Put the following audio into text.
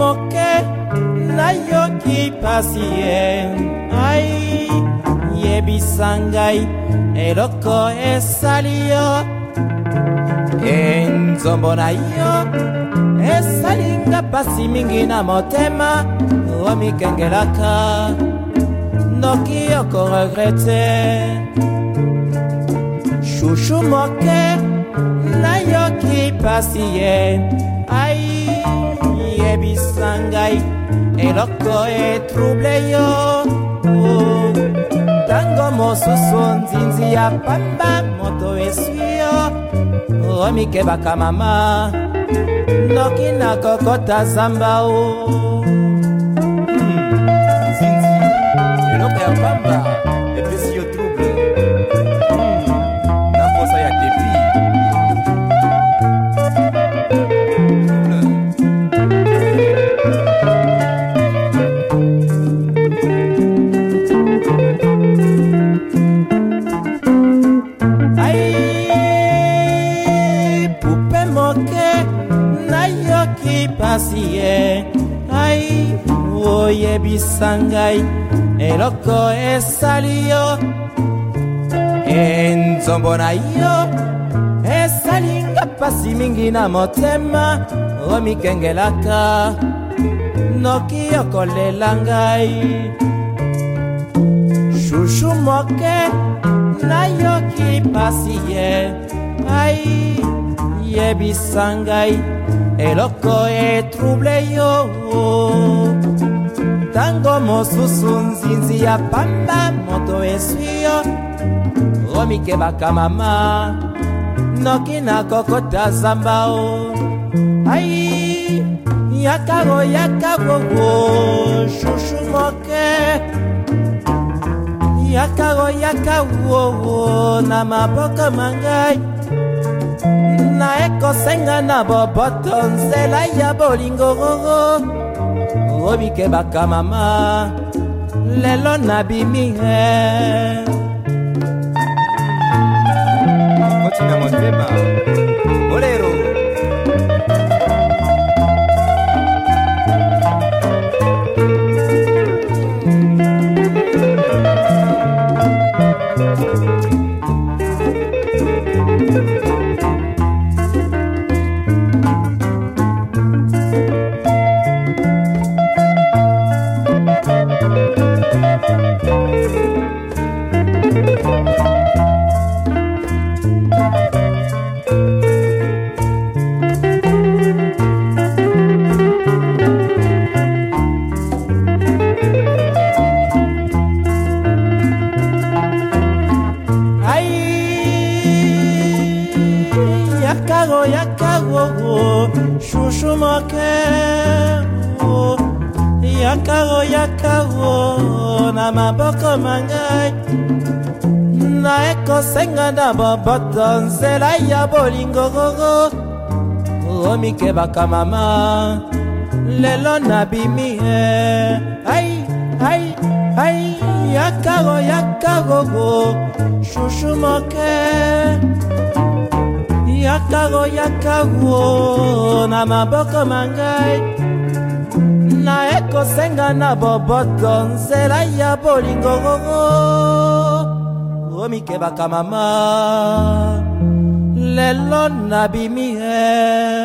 moke nayoki pasi ye ai yebisa ngai eloko esali yo enzombo na yo esalinga pasi mingi na motema omikengelaka noki okoregrete shushu moke nayoki pasi ye ai yebisa ngai eloko etrouble yo. Oh, Ntango mosusu nzinzi ya pamba moto eswi yo. Oh, Omikebaka mama noki nakokota zamba o nzinzi eloko ya pamba epesi yo trouble nayoki pasi ye. Ai oyebisa ngai eloko esali yo. Enzombo na yo esalinga pasi mingi na motema omikengelaka. Noki okolela ngai. Shushu moke nayoki pasi ye. Ai yebisa ngai eloko etrouble yo ntango mosusu nzinzi ya pamba moto eswi yo. Omikebaka mama noki nakokota zamba o. Ai yakago yakagogo shushu moke. Yakago yakawowo na maboko mangai na ekosenga na boboto nzela ya bolingororo obikebaka mama lelo nabimi he. Koti na motema. Olero yakago yakago shushu moke yakago yakago na maboko mangai. Na ekosenga na boboto nzela ya bolingororo omikebaka mama lelo nabimi he ai ai ai yakago yakagogo shushu moke yakago yakago na maboko mangai. Na ekosenga na boboto nzela ya bolingororo omikebaka mama lelo nabimi he